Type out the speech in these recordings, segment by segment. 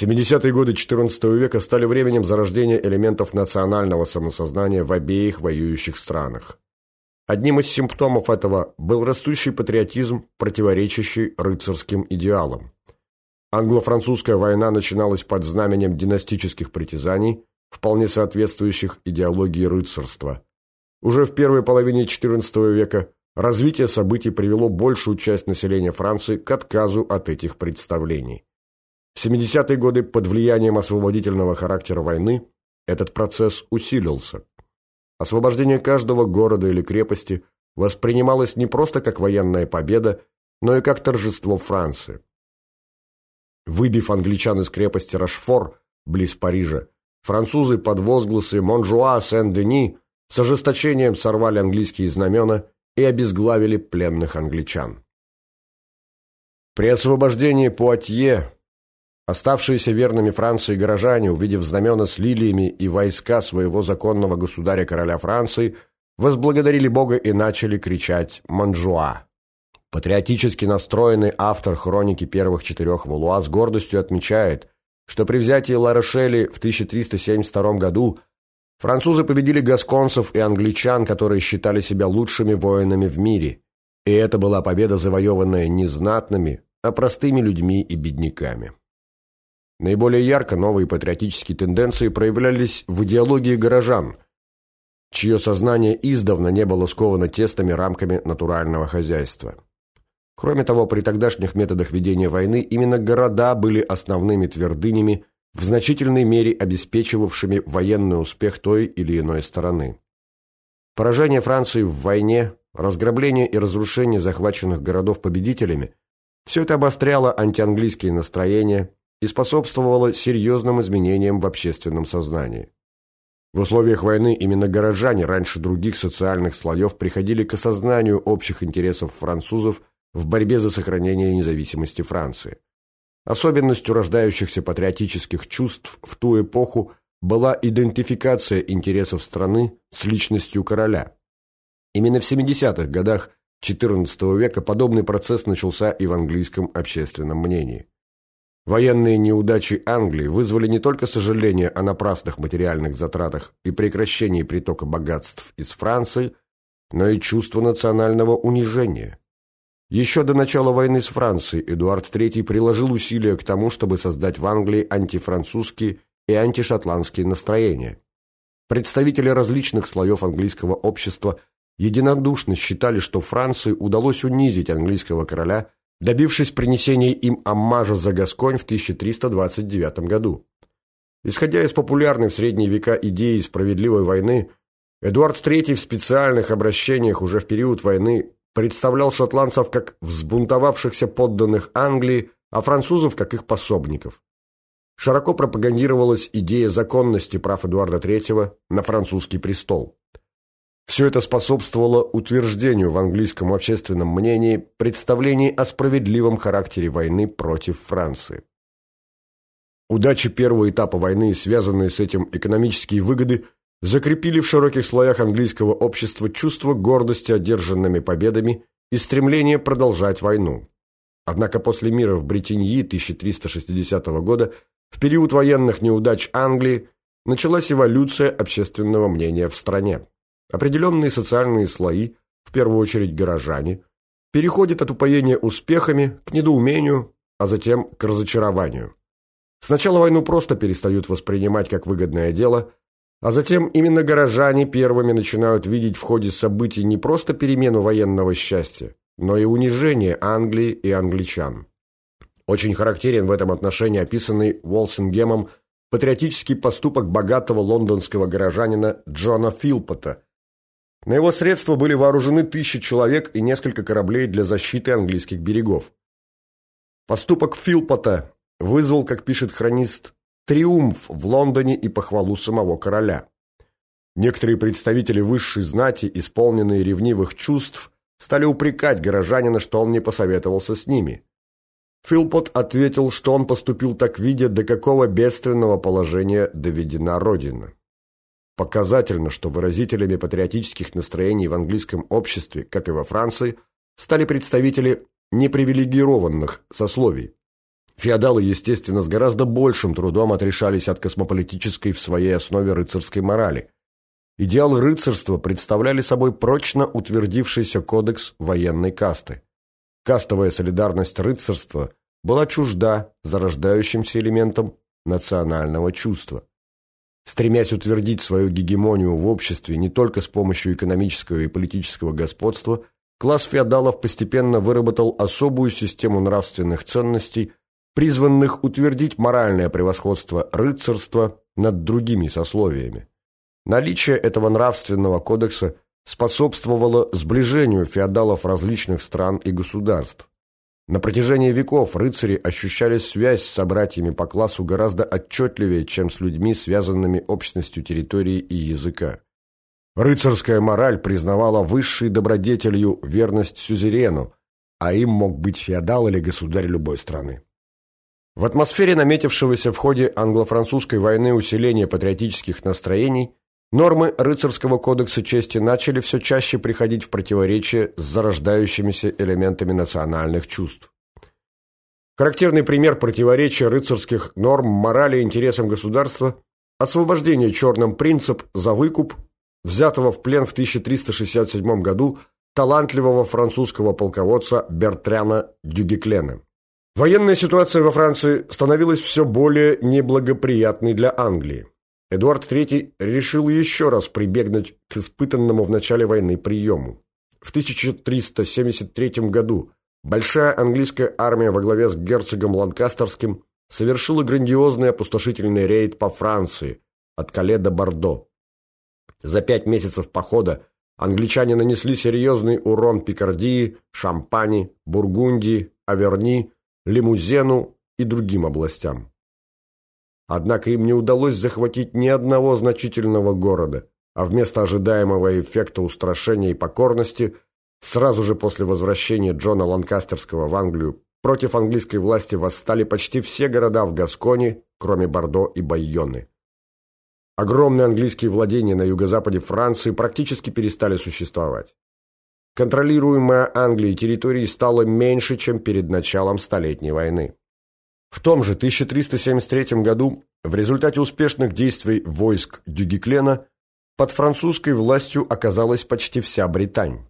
70-е годы XIV века стали временем зарождения элементов национального самосознания в обеих воюющих странах. Одним из симптомов этого был растущий патриотизм, противоречащий рыцарским идеалам. Англо-французская война начиналась под знаменем династических притязаний, вполне соответствующих идеологии рыцарства. Уже в первой половине XIV века развитие событий привело большую часть населения Франции к отказу от этих представлений. В 70-е годы под влиянием освободительного характера войны этот процесс усилился. Освобождение каждого города или крепости воспринималось не просто как военная победа, но и как торжество Франции. Выбив англичан из крепости Рашфор, близ Парижа, французы под возгласы «Монжуа, Сен-Дени» с ожесточением сорвали английские знамена и обезглавили пленных англичан. При освобождении Пуатье оставшиеся верными Франции горожане, увидев знамена с лилиями и войска своего законного государя-короля Франции, возблагодарили Бога и начали кричать «Монжуа». Патриотически настроенный автор хроники первых четырех Валуа с гордостью отмечает, что при взятии Ла-Рошели в 1372 году французы победили гасконцев и англичан, которые считали себя лучшими воинами в мире, и это была победа, завоеванная не знатными, а простыми людьми и бедняками. Наиболее ярко новые патриотические тенденции проявлялись в идеологии горожан, чье сознание издавна не было сковано тесными рамками натурального хозяйства. Кроме того, при тогдашних методах ведения войны именно города были основными твердынями, в значительной мере обеспечивавшими военный успех той или иной стороны. Поражение Франции в войне, разграбление и разрушение захваченных городов победителями – все это обостряло антианглийские настроения и способствовало серьезным изменениям в общественном сознании. В условиях войны именно горожане раньше других социальных слоев приходили к осознанию общих интересов французов в борьбе за сохранение независимости Франции. Особенностью рождающихся патриотических чувств в ту эпоху была идентификация интересов страны с личностью короля. Именно в 70-х годах XIV века подобный процесс начался и в английском общественном мнении. Военные неудачи Англии вызвали не только сожаление о напрасных материальных затратах и прекращении притока богатств из Франции, но и чувство национального унижения. Еще до начала войны с Францией Эдуард III приложил усилия к тому, чтобы создать в Англии антифранцузские и антишотландские настроения. Представители различных слоев английского общества единодушно считали, что Франции удалось унизить английского короля, добившись принесения им аммажа за Гасконь в 1329 году. Исходя из популярной в средние века идеи справедливой войны, Эдуард III в специальных обращениях уже в период войны представлял шотландцев как взбунтовавшихся подданных Англии, а французов как их пособников. Широко пропагандировалась идея законности прав Эдуарда III на французский престол. Все это способствовало утверждению в английском общественном мнении представлений о справедливом характере войны против Франции. Удачи первого этапа войны и связанные с этим экономические выгоды – закрепили в широких слоях английского общества чувство гордости одержанными победами и стремление продолжать войну. Однако после мира в Бретеньи 1360 года, в период военных неудач Англии, началась эволюция общественного мнения в стране. Определенные социальные слои, в первую очередь горожане, переходят от упоения успехами к недоумению, а затем к разочарованию. Сначала войну просто перестают воспринимать как выгодное дело, а затем именно горожане первыми начинают видеть в ходе событий не просто перемену военного счастья, но и унижение Англии и англичан. Очень характерен в этом отношении описанный Уолсингемом патриотический поступок богатого лондонского горожанина Джона Филпота. На его средства были вооружены тысячи человек и несколько кораблей для защиты английских берегов. Поступок Филпота вызвал, как пишет хронист триумф в Лондоне и похвалу самого короля. Некоторые представители высшей знати, исполненные ревнивых чувств, стали упрекать горожанина, что он не посоветовался с ними. Филпот ответил, что он поступил так, видя, до какого бедственного положения доведена Родина. Показательно, что выразителями патриотических настроений в английском обществе, как и во Франции, стали представители непривилегированных сословий. Феодалы, естественно, с гораздо большим трудом отрешались от космополитической в своей основе рыцарской морали. Идеалы рыцарства представляли собой прочно утвердившийся кодекс военной касты. Кастовая солидарность рыцарства была чужда зарождающимся элементом национального чувства. Стремясь утвердить свою гегемонию в обществе не только с помощью экономического и политического господства, класс феодалов постепенно выработал особую систему нравственных ценностей, призванных утвердить моральное превосходство рыцарства над другими сословиями. Наличие этого нравственного кодекса способствовало сближению феодалов различных стран и государств. На протяжении веков рыцари ощущали связь с собратьями по классу гораздо отчетливее, чем с людьми, связанными общностью территории и языка. Рыцарская мораль признавала высшей добродетелью верность сюзерену, а им мог быть феодал или государь любой страны. В атмосфере наметившегося в ходе англо-французской войны усиления патриотических настроений Нормы рыцарского кодекса чести начали все чаще приходить в противоречие с зарождающимися элементами национальных чувств. Характерный пример противоречия рыцарских норм морали и интересам государства – освобождение черным принцип за выкуп, взятого в плен в 1367 году талантливого французского полководца Бертряна Дюгеклена. Военная ситуация во Франции становилась все более неблагоприятной для Англии. Эдуард III решил еще раз прибегнуть к испытанному в начале войны приему. В 1373 году большая английская армия во главе с герцогом Ланкастерским совершила грандиозный опустошительный рейд по Франции от Кале до Бордо. За пять месяцев похода англичане нанесли серьезный урон Пикардии, Шампани, Бургундии, Аверни, Лимузену и другим областям. Однако им не удалось захватить ни одного значительного города, а вместо ожидаемого эффекта устрашения и покорности сразу же после возвращения Джона Ланкастерского в Англию против английской власти восстали почти все города в Гасконе, кроме Бордо и Байоны. Огромные английские владения на юго-западе Франции практически перестали существовать. Контролируемая Англией территории стало меньше, чем перед началом Столетней войны. В том же 1373 году, в результате успешных действий войск Дюгеклена, под французской властью оказалась почти вся Британь.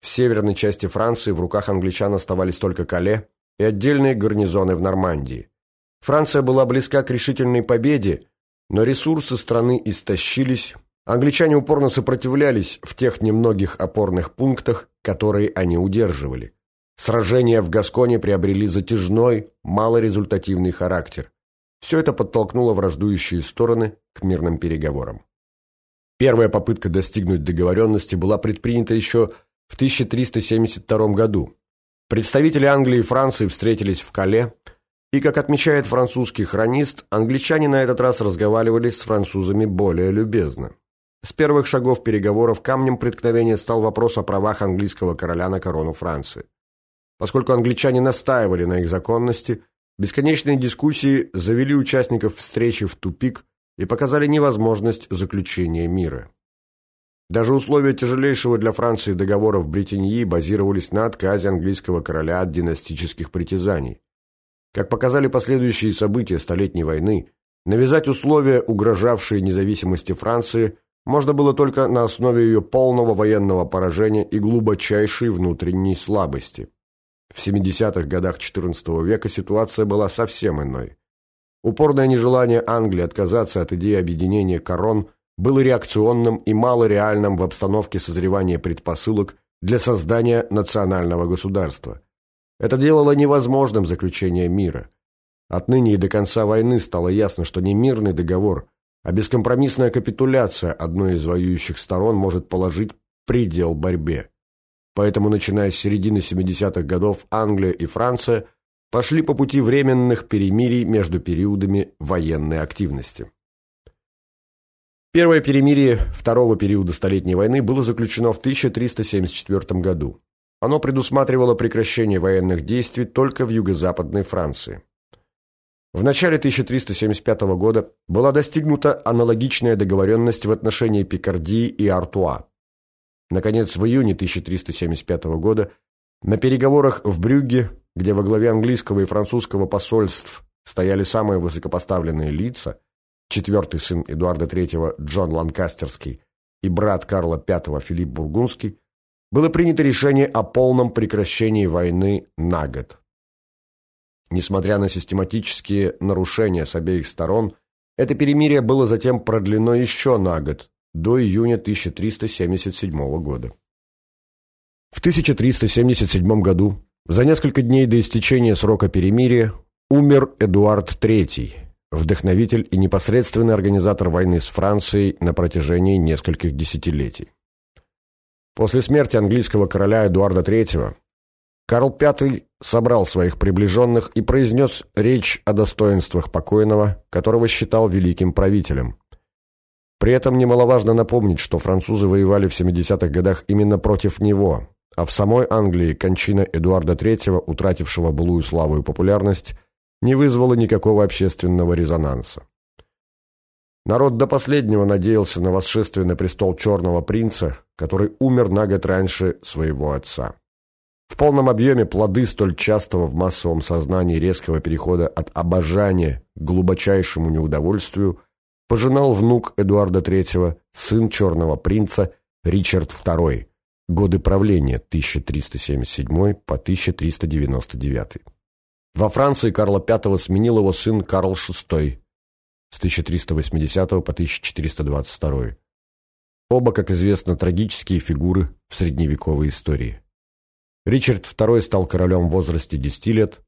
В северной части Франции в руках англичан оставались только Кале и отдельные гарнизоны в Нормандии. Франция была близка к решительной победе, но ресурсы страны истощились, англичане упорно сопротивлялись в тех немногих опорных пунктах, которые они удерживали. Сражения в Гасконе приобрели затяжной, малорезультативный характер. Все это подтолкнуло враждующие стороны к мирным переговорам. Первая попытка достигнуть договоренности была предпринята еще в 1372 году. Представители Англии и Франции встретились в Кале, и, как отмечает французский хронист, англичане на этот раз разговаривали с французами более любезно. С первых шагов переговоров камнем преткновения стал вопрос о правах английского короля на корону Франции. Поскольку англичане настаивали на их законности, бесконечные дискуссии завели участников встречи в тупик и показали невозможность заключения мира. Даже условия тяжелейшего для Франции договора в Британии базировались на отказе английского короля от династических притязаний. Как показали последующие события Столетней войны, навязать условия, угрожавшие независимости Франции, можно было только на основе ее полного военного поражения и глубочайшей внутренней слабости. В 70-х годах XIV века ситуация была совсем иной. Упорное нежелание Англии отказаться от идеи объединения корон было реакционным и малореальным в обстановке созревания предпосылок для создания национального государства. Это делало невозможным заключение мира. Отныне и до конца войны стало ясно, что не мирный договор, а бескомпромиссная капитуляция одной из воюющих сторон может положить предел борьбе. Поэтому, начиная с середины 70-х годов, Англия и Франция пошли по пути временных перемирий между периодами военной активности. Первое перемирие второго периода Столетней войны было заключено в 1374 году. Оно предусматривало прекращение военных действий только в юго-западной Франции. В начале 1375 года была достигнута аналогичная договоренность в отношении Пикардии и Артуа. Наконец, в июне 1375 года на переговорах в Брюгге где во главе английского и французского посольств стояли самые высокопоставленные лица, четвертый сын Эдуарда III Джон Ланкастерский и брат Карла V Филипп Бургундский, было принято решение о полном прекращении войны на год. Несмотря на систематические нарушения с обеих сторон, это перемирие было затем продлено еще на год, до июня 1377 года. В 1377 году, за несколько дней до истечения срока перемирия, умер Эдуард III, вдохновитель и непосредственный организатор войны с Францией на протяжении нескольких десятилетий. После смерти английского короля Эдуарда III Карл V собрал своих приближенных и произнес речь о достоинствах покойного, которого считал великим правителем. При этом немаловажно напомнить, что французы воевали в 70-х годах именно против него, а в самой Англии кончина Эдуарда III, утратившего былую славу и популярность, не вызвала никакого общественного резонанса. Народ до последнего надеялся на восшествие на престол Черного принца, который умер на год раньше своего отца. В полном объеме плоды столь частого в массовом сознании резкого перехода от обожания к глубочайшему неудовольствию пожинал внук Эдуарда III, сын Черного принца Ричард II, годы правления 1377 по 1399. Во Франции Карла V сменил его сын Карл VI с 1380 по 1422. Оба, как известно, трагические фигуры в средневековой истории. Ричард II стал королем в возрасте 10 лет,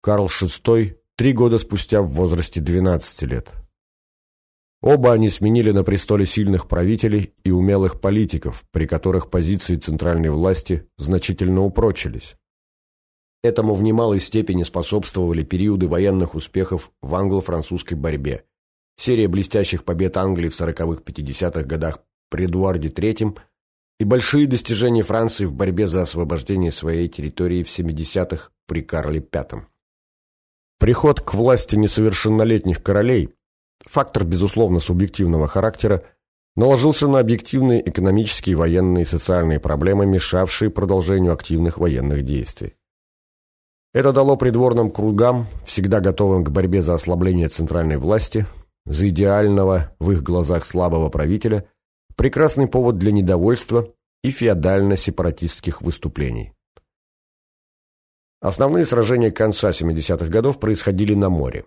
Карл VI – три года спустя в возрасте 12 лет. Оба они сменили на престоле сильных правителей и умелых политиков, при которых позиции центральной власти значительно упрочились. Этому в немалой степени способствовали периоды военных успехов в англо-французской борьбе. Серия блестящих побед Англии в 40-х-50-х годах при Эдуарде III и большие достижения Франции в борьбе за освобождение своей территории в 70-х при Карле V. Приход к власти несовершеннолетних королей, фактор, безусловно, субъективного характера, наложился на объективные экономические, военные и социальные проблемы, мешавшие продолжению активных военных действий. Это дало придворным кругам, всегда готовым к борьбе за ослабление центральной власти, за идеального в их глазах слабого правителя – прекрасный повод для недовольства и феодально-сепаратистских выступлений. Основные сражения конца 70-х годов происходили на море.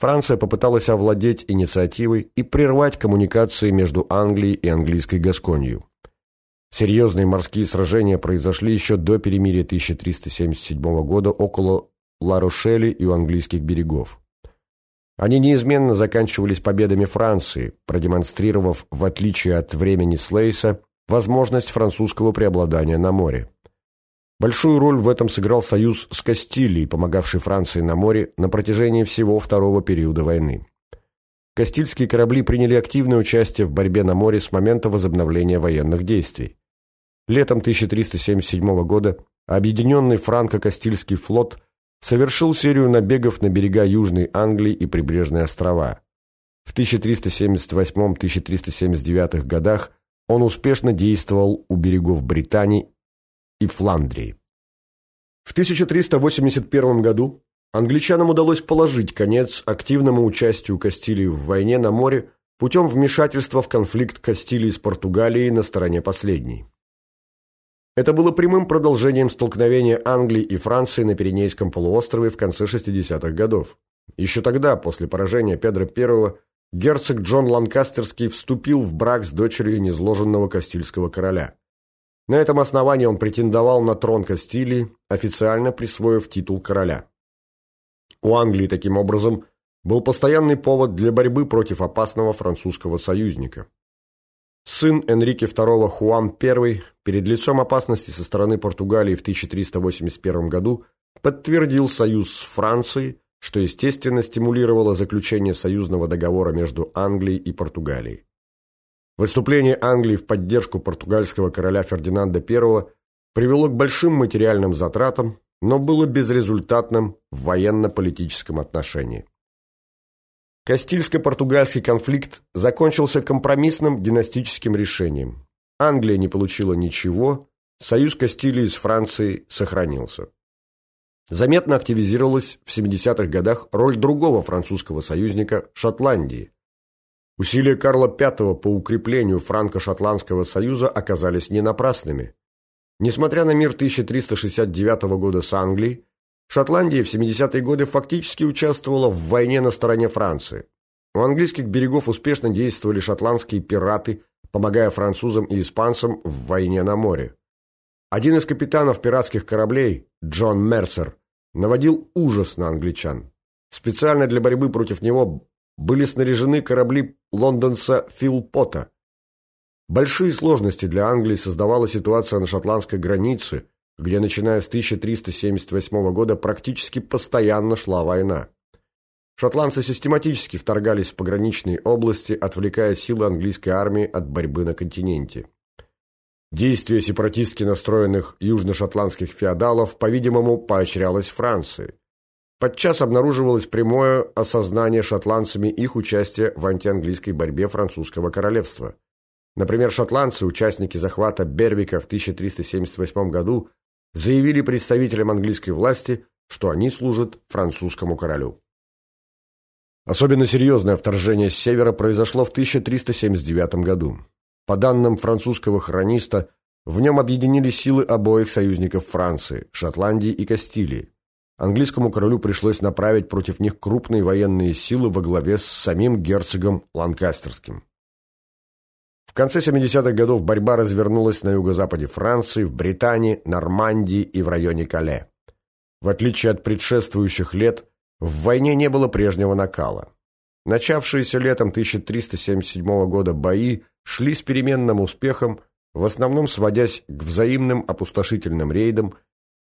Франция попыталась овладеть инициативой и прервать коммуникации между Англией и английской Гасконью. Серьезные морские сражения произошли еще до перемирия 1377 года около Ла-Рошели и у английских берегов. Они неизменно заканчивались победами Франции, продемонстрировав, в отличие от времени Слейса, возможность французского преобладания на море. Большую роль в этом сыграл союз с Кастилией, помогавший Франции на море на протяжении всего второго периода войны. Кастильские корабли приняли активное участие в борьбе на море с момента возобновления военных действий. Летом 1377 года объединенный франко-кастильский флот – совершил серию набегов на берега Южной Англии и прибрежные острова. В 1378-1379 годах он успешно действовал у берегов Британии и Фландрии. В 1381 году англичанам удалось положить конец активному участию Кастилии в войне на море путем вмешательства в конфликт Кастилии с Португалией на стороне последней. Это было прямым продолжением столкновения Англии и Франции на Пиренейском полуострове в конце 60-х годов. Еще тогда, после поражения Педро I, герцог Джон Ланкастерский вступил в брак с дочерью незложенного Кастильского короля. На этом основании он претендовал на трон Кастилии, официально присвоив титул короля. У Англии, таким образом, был постоянный повод для борьбы против опасного французского союзника. Сын Энрике II Хуан I перед лицом опасности со стороны Португалии в 1381 году подтвердил союз с Францией, что, естественно, стимулировало заключение союзного договора между Англией и Португалией. Выступление Англии в поддержку португальского короля Фердинанда I привело к большим материальным затратам, но было безрезультатным в военно-политическом отношении. Кастильско-португальский конфликт закончился компромиссным династическим решением. Англия не получила ничего, союз Кастилии с Францией сохранился. заметно активизировалась в 70-х годах роль другого французского союзника – Шотландии. Усилия Карла V по укреплению франко-шотландского союза оказались не напрасными. Несмотря на мир 1369 года с Англией, Шотландия в 70-е годы фактически участвовала в войне на стороне Франции. У английских берегов успешно действовали шотландские пираты, помогая французам и испанцам в войне на море. Один из капитанов пиратских кораблей, Джон Мерсер, наводил ужас на англичан. Специально для борьбы против него были снаряжены корабли лондонца Филпота. Большие сложности для Англии создавала ситуация на шотландской границе, где, начиная с 1378 года, практически постоянно шла война. Шотландцы систематически вторгались в пограничные области, отвлекая силы английской армии от борьбы на континенте. Действие сепаратистски настроенных южно-шотландских феодалов, по-видимому, поощрялось Францией. Подчас обнаруживалось прямое осознание шотландцами их участия в антианглийской борьбе французского королевства. Например, шотландцы, участники захвата Бервика в 1378 году, заявили представителям английской власти, что они служат французскому королю. Особенно серьезное вторжение с севера произошло в 1379 году. По данным французского хрониста, в нем объединили силы обоих союзников Франции, Шотландии и Кастилии. Английскому королю пришлось направить против них крупные военные силы во главе с самим герцогом Ланкастерским. В конце 70-х годов борьба развернулась на юго-западе Франции, в Британии, Нормандии и в районе Кале. В отличие от предшествующих лет, в войне не было прежнего накала. Начавшиеся летом 1377 года бои шли с переменным успехом, в основном сводясь к взаимным опустошительным рейдам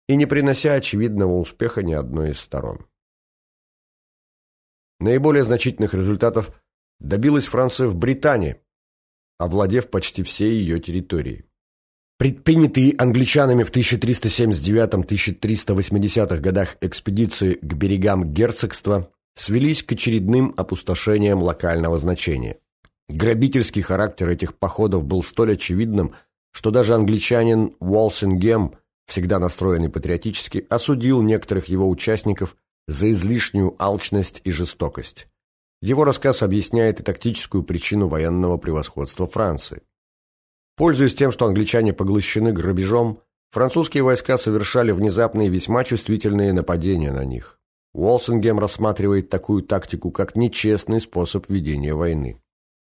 и не принося очевидного успеха ни одной из сторон. Наиболее значительных результатов добилась Франция в Британии, овладев почти всей ее территорией. Предпринятые англичанами в 1379-1380 годах экспедиции к берегам герцогства свелись к очередным опустошениям локального значения. Грабительский характер этих походов был столь очевидным, что даже англичанин Уолсингем, всегда настроенный патриотически, осудил некоторых его участников за излишнюю алчность и жестокость. Его рассказ объясняет и тактическую причину военного превосходства Франции. Пользуясь тем, что англичане поглощены грабежом, французские войска совершали внезапные весьма чувствительные нападения на них. Уолсингем рассматривает такую тактику как нечестный способ ведения войны.